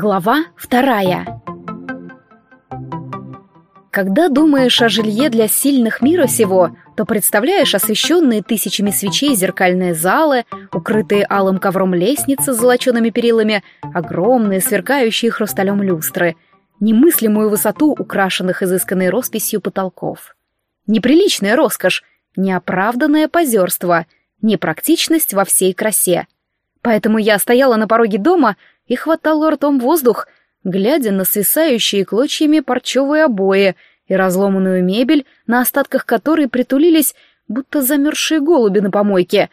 Глава вторая Когда думаешь о жилье для сильных мира сего, то представляешь освещенные тысячами свечей зеркальные залы, укрытые алым ковром лестницы с золочеными перилами, огромные сверкающие хрусталем люстры, немыслимую высоту украшенных изысканной росписью потолков. Неприличная роскошь, неоправданное позерство, непрактичность во всей красе. Поэтому я стояла на пороге дома и хватала ртом воздух, глядя на свисающие клочьями парчевые обои и разломанную мебель, на остатках которой притулились, будто замерзшие голуби на помойке.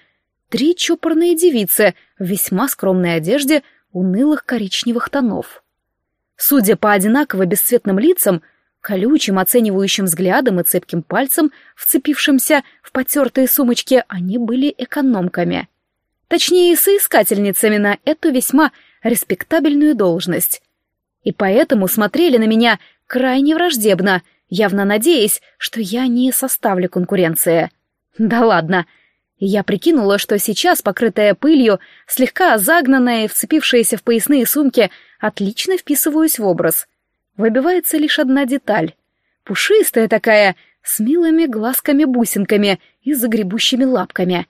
Три чопорные девицы в весьма скромной одежде унылых коричневых тонов. Судя по одинаково бесцветным лицам, колючим оценивающим взглядом и цепким пальцем, вцепившимся в потертые сумочки, они были экономками. Точнее, соискательницами на эту весьма респектабельную должность. И поэтому смотрели на меня крайне враждебно, явно надеясь, что я не составлю конкуренции. Да ладно. Я прикинула, что сейчас, покрытая пылью, слегка загнанная и вцепившаяся в поясные сумки, отлично вписываюсь в образ. Выбивается лишь одна деталь. Пушистая такая, с милыми глазками-бусинками и загребущими лапками.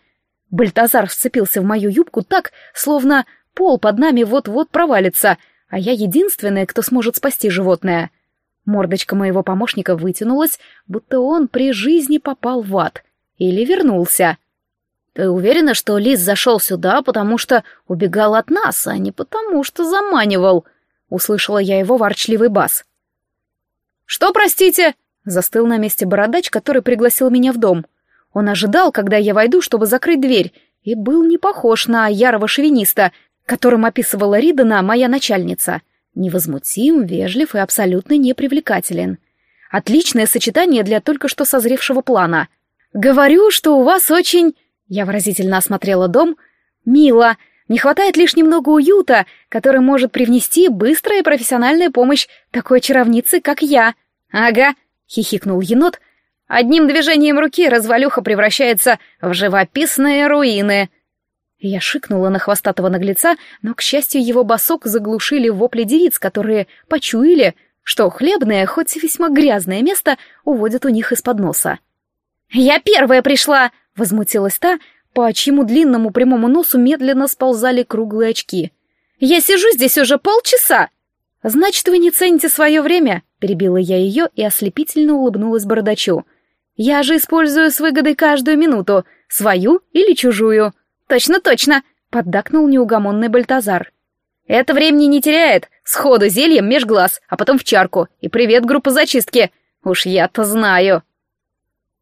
Бальтазар вцепился в мою юбку так, словно пол под нами вот-вот провалится, а я единственная, кто сможет спасти животное. Мордочка моего помощника вытянулась, будто он при жизни попал в ад. Или вернулся. «Ты уверена, что лис зашел сюда, потому что убегал от нас, а не потому что заманивал?» — услышала я его ворчливый бас. «Что, простите?» — застыл на месте бородач, который пригласил меня в дом. Он ожидал, когда я войду, чтобы закрыть дверь, и был не похож на ярого шовиниста, которым описывала Ридана моя начальница. Невозмутим, вежлив и абсолютно непривлекателен. Отличное сочетание для только что созревшего плана. «Говорю, что у вас очень...» Я выразительно осмотрела дом. «Мило. Не хватает лишь немного уюта, который может привнести быстрая профессиональная помощь такой чаровницы, как я». «Ага», — хихикнул енот. «Одним движением руки развалюха превращается в живописные руины». Я шикнула на хвостатого наглеца, но, к счастью, его босок заглушили вопли девиц, которые почуяли, что хлебное, хоть и весьма грязное место, уводят у них из-под носа. «Я первая пришла!» — возмутилась та, по чьему длинному прямому носу медленно сползали круглые очки. «Я сижу здесь уже полчаса!» «Значит, вы не цените свое время?» — перебила я ее и ослепительно улыбнулась бородачу. «Я же использую с выгодой каждую минуту, свою или чужую». «Точно, точно!» — поддакнул неугомонный Бальтазар. «Это времени не теряет. Сходу зельем меж глаз, а потом в чарку. И привет, группа зачистки. Уж я-то знаю».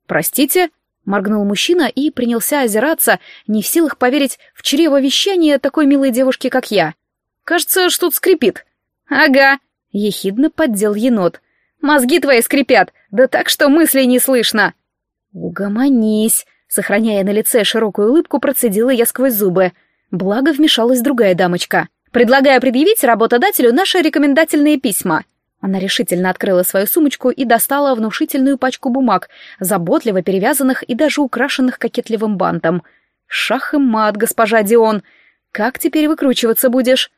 «Простите?» — моргнул мужчина и принялся озираться, не в силах поверить в чревовещание такой милой девушки, как я. «Кажется, что-то скрипит». «Ага», — ехидно поддел енот. «Мозги твои скрипят, да так, что мыслей не слышно». «Угомонись», — сохраняя на лице широкую улыбку, процедила я сквозь зубы. Благо вмешалась другая дамочка. «Предлагаю предъявить работодателю наши рекомендательные письма». Она решительно открыла свою сумочку и достала внушительную пачку бумаг, заботливо перевязанных и даже украшенных кокетливым бантом. «Шах и мат, госпожа Дион! Как теперь выкручиваться будешь?»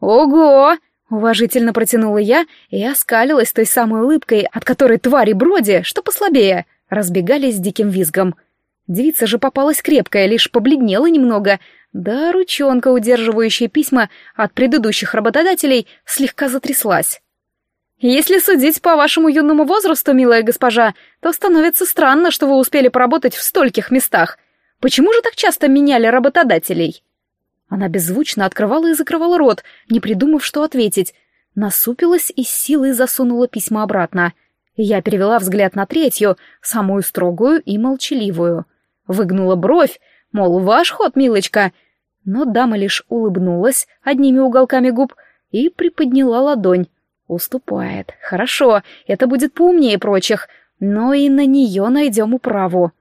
«Ого!» — уважительно протянула я и оскалилась той самой улыбкой, от которой твари Броди, что послабее, разбегались диким визгом. Девица же попалась крепкая, лишь побледнела немного, да ручонка, удерживающая письма от предыдущих работодателей, слегка затряслась. Если судить по вашему юному возрасту, милая госпожа, то становится странно, что вы успели поработать в стольких местах. Почему же так часто меняли работодателей?» Она беззвучно открывала и закрывала рот, не придумав, что ответить. Насупилась и с силой засунула письма обратно. Я перевела взгляд на третью, самую строгую и молчаливую. Выгнула бровь, мол, ваш ход, милочка. Но дама лишь улыбнулась одними уголками губ и приподняла ладонь, Уступает. Хорошо, это будет поумнее прочих, но и на нее найдем управу.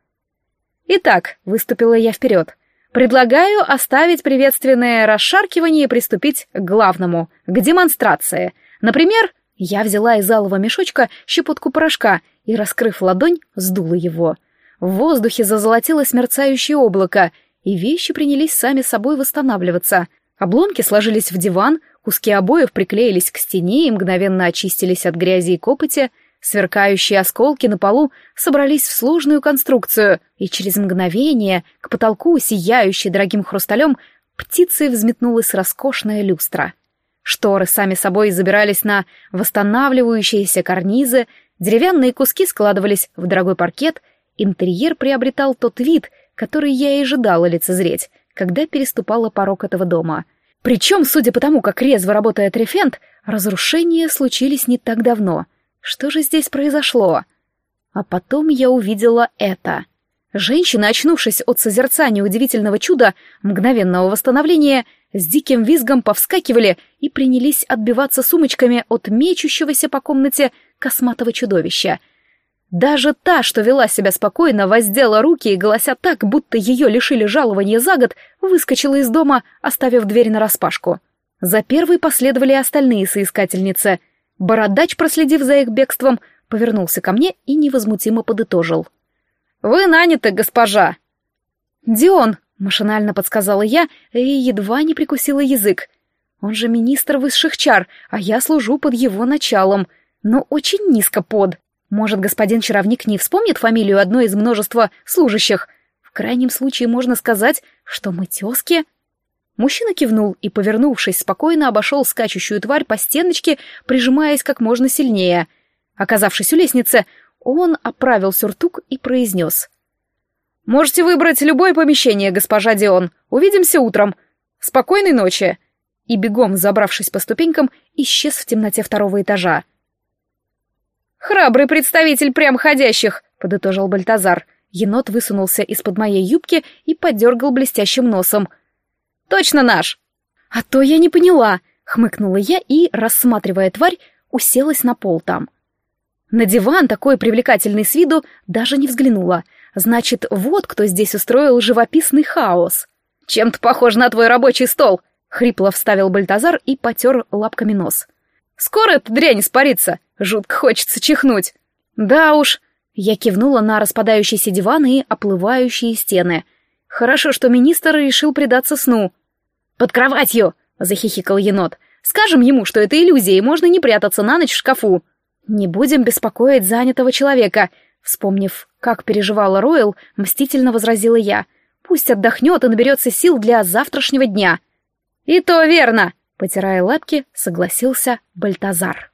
Итак, выступила я вперед. Предлагаю оставить приветственное расшаркивание и приступить к главному, к демонстрации. Например, я взяла из алого мешочка щепотку порошка и, раскрыв ладонь, сдула его. В воздухе зазолотилось мерцающее облако, и вещи принялись сами собой восстанавливаться. Обломки сложились в диван, куски обоев приклеились к стене и мгновенно очистились от грязи и копоти, сверкающие осколки на полу собрались в сложную конструкцию, и через мгновение к потолку, сияющей дорогим хрусталем, птицей взметнулась роскошная люстра. Шторы сами собой забирались на восстанавливающиеся карнизы, деревянные куски складывались в дорогой паркет, интерьер приобретал тот вид, который я и ожидала лицезреть, когда переступала порог этого дома. Причем, судя по тому, как резво работает рефент, разрушения случились не так давно. Что же здесь произошло? А потом я увидела это — Женщины, очнувшись от созерцания удивительного чуда, мгновенного восстановления, с диким визгом повскакивали и принялись отбиваться сумочками от мечущегося по комнате косматого чудовища. Даже та, что вела себя спокойно, воздела руки и, голося так, будто ее лишили жалования за год, выскочила из дома, оставив дверь нараспашку. За первой последовали остальные соискательницы. Бородач, проследив за их бегством, повернулся ко мне и невозмутимо подытожил — «Вы наняты, госпожа!» «Дион!» — машинально подсказала я и едва не прикусила язык. «Он же министр высших чар, а я служу под его началом, но очень низко под. Может, господин чаровник не вспомнит фамилию одной из множества служащих? В крайнем случае можно сказать, что мы тезки?» Мужчина кивнул и, повернувшись, спокойно обошел скачущую тварь по стеночке, прижимаясь как можно сильнее. Оказавшись у лестницы, он оправил сюртук и произнес. «Можете выбрать любое помещение, госпожа Дион. Увидимся утром. Спокойной ночи!» И бегом, забравшись по ступенькам, исчез в темноте второго этажа. «Храбрый представитель прямходящих!» — подытожил Бальтазар. Енот высунулся из-под моей юбки и подергал блестящим носом. «Точно наш!» «А то я не поняла!» — хмыкнула я и, рассматривая тварь, уселась на пол там — на диван, такой привлекательный с виду, даже не взглянула. Значит, вот кто здесь устроил живописный хаос. «Чем-то похож на твой рабочий стол», — хрипло вставил Бальтазар и потер лапками нос. «Скоро эта дрянь испарится. Жутко хочется чихнуть». «Да уж», — я кивнула на распадающийся диван и оплывающие стены. «Хорошо, что министр решил предаться сну». «Под кроватью!» — захихикал енот. «Скажем ему, что это иллюзия, и можно не прятаться на ночь в шкафу». «Не будем беспокоить занятого человека», — вспомнив, как переживала Ройл, мстительно возразила я. «Пусть отдохнет и наберется сил для завтрашнего дня». «И то верно», — потирая лапки, согласился Бальтазар.